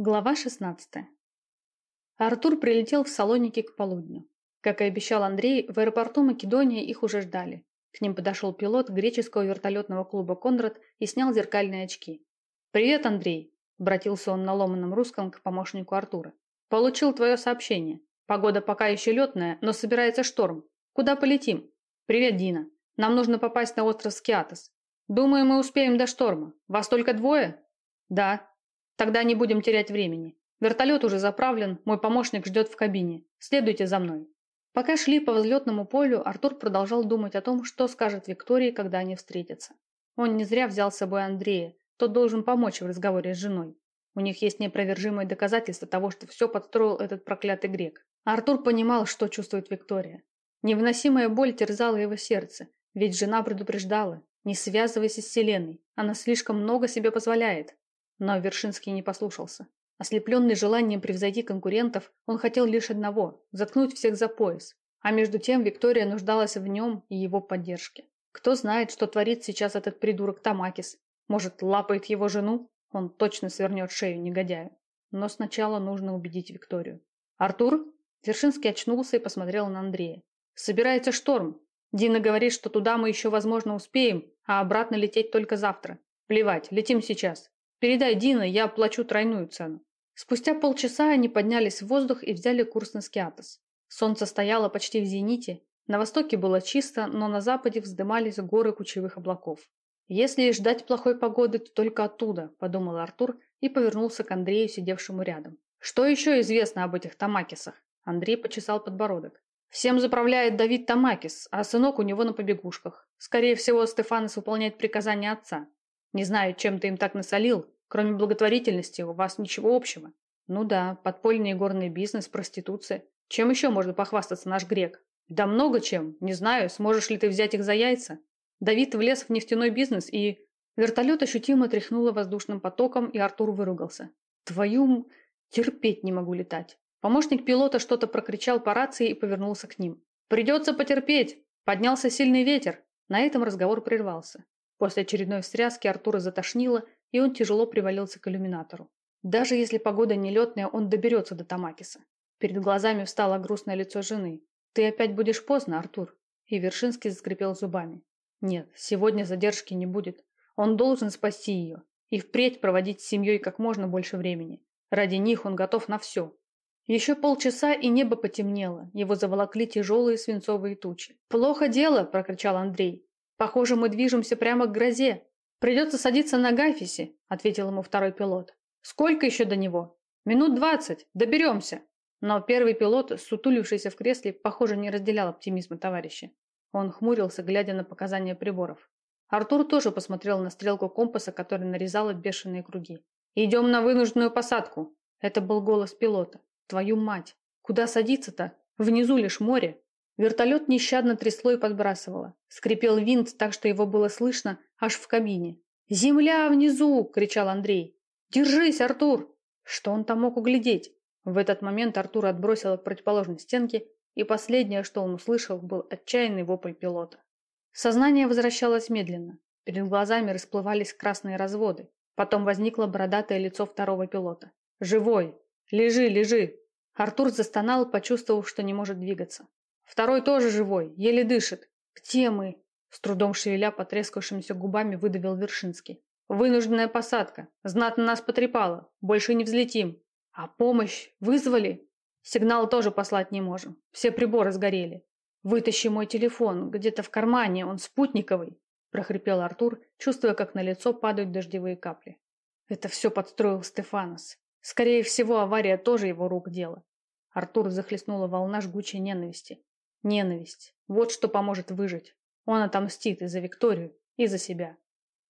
Глава 16. Артур прилетел в Салоники к полудню. Как и обещал Андрей, в аэропорту Македонии их уже ждали. К ним подошел пилот греческого вертолетного клуба «Конрад» и снял зеркальные очки. «Привет, Андрей!» – обратился он на ломаном русском к помощнику Артура. «Получил твое сообщение. Погода пока еще летная, но собирается шторм. Куда полетим?» «Привет, Дина. Нам нужно попасть на остров Скиатос. Думаю, мы успеем до шторма. Вас только двое?» «Да», Тогда не будем терять времени. Вертолет уже заправлен, мой помощник ждет в кабине. Следуйте за мной. Пока шли по взлетному полю, Артур продолжал думать о том, что скажет Виктории, когда они встретятся. Он не зря взял с собой Андрея, тот должен помочь в разговоре с женой. У них есть неопровержимые доказательства того, что все подстроил этот проклятый грек. Артур понимал, что чувствует Виктория. Невыносимая боль терзала его сердце, ведь жена предупреждала, не связывайся с Селеной, она слишком много себе позволяет. Но Вершинский не послушался. Ослепленный желанием превзойти конкурентов, он хотел лишь одного – заткнуть всех за пояс. А между тем Виктория нуждалась в нем и его поддержке. Кто знает, что творит сейчас этот придурок Тамакис. Может, лапает его жену? Он точно свернет шею негодяю. Но сначала нужно убедить Викторию. «Артур?» Вершинский очнулся и посмотрел на Андрея. «Собирается шторм. Дина говорит, что туда мы еще, возможно, успеем, а обратно лететь только завтра. Плевать, летим сейчас. Передай Дина, я оплачу тройную цену. Спустя полчаса они поднялись в воздух и взяли курс на Скиатос. Солнце стояло почти в зените, на востоке было чисто, но на западе вздымались горы кучевых облаков. «Если ждать плохой погоды, то только оттуда», – подумал Артур и повернулся к Андрею, сидевшему рядом. «Что еще известно об этих Тамакисах?» Андрей почесал подбородок. «Всем заправляет Давид Тамакис, а сынок у него на побегушках. Скорее всего, Стефанос выполняет приказания отца. Не знаю, чем ты им так насолил. Кроме благотворительности у вас ничего общего. Ну да, подпольный горный бизнес, проституция. Чем еще можно похвастаться наш грек? Да много чем. Не знаю, сможешь ли ты взять их за яйца. Давид влез в нефтяной бизнес и... Вертолет ощутимо тряхнуло воздушным потоком, и Артур выругался. Твою... Терпеть не могу летать. Помощник пилота что-то прокричал по рации и повернулся к ним. «Придется потерпеть!» Поднялся сильный ветер. На этом разговор прервался. После очередной встряски Артура затошнило, и он тяжело привалился к иллюминатору. Даже если погода нелетная, он доберется до Тамакиса. Перед глазами встало грустное лицо жены. «Ты опять будешь поздно, Артур?» И Вершинский заскрипел зубами. «Нет, сегодня задержки не будет. Он должен спасти ее и впредь проводить с семьей как можно больше времени. Ради них он готов на все. Еще полчаса, и небо потемнело. Его заволокли тяжелые свинцовые тучи. «Плохо дело!» – прокричал Андрей. Похоже, мы движемся прямо к грозе. Придется садиться на Гафисе, ответил ему второй пилот. Сколько еще до него? Минут двадцать. Доберемся. Но первый пилот, сутулившийся в кресле, похоже, не разделял оптимизма товарища. Он хмурился, глядя на показания приборов. Артур тоже посмотрел на стрелку компаса, которая нарезала бешеные круги. «Идем на вынужденную посадку!» Это был голос пилота. «Твою мать! Куда садиться-то? Внизу лишь море!» Вертолет нещадно трясло и подбрасывало. Скрипел винт так, что его было слышно аж в кабине. «Земля внизу!» – кричал Андрей. «Держись, Артур!» Что он там мог углядеть? В этот момент Артур отбросил к противоположной стенке, и последнее, что он услышал, был отчаянный вопль пилота. Сознание возвращалось медленно. Перед глазами расплывались красные разводы. Потом возникло бородатое лицо второго пилота. «Живой! Лежи, лежи!» Артур застонал, почувствовав, что не может двигаться. Второй тоже живой, еле дышит. Где мы? С трудом шевеля потрескавшимися губами выдавил Вершинский. Вынужденная посадка. Знатно нас потрепало. Больше не взлетим. А помощь вызвали? Сигнал тоже послать не можем. Все приборы сгорели. Вытащи мой телефон. Где-то в кармане. Он спутниковый. Прохрипел Артур, чувствуя, как на лицо падают дождевые капли. Это все подстроил Стефанос. Скорее всего, авария тоже его рук дело. Артур захлестнула волна жгучей ненависти. Ненависть. Вот что поможет выжить. Он отомстит и за Викторию, и за себя.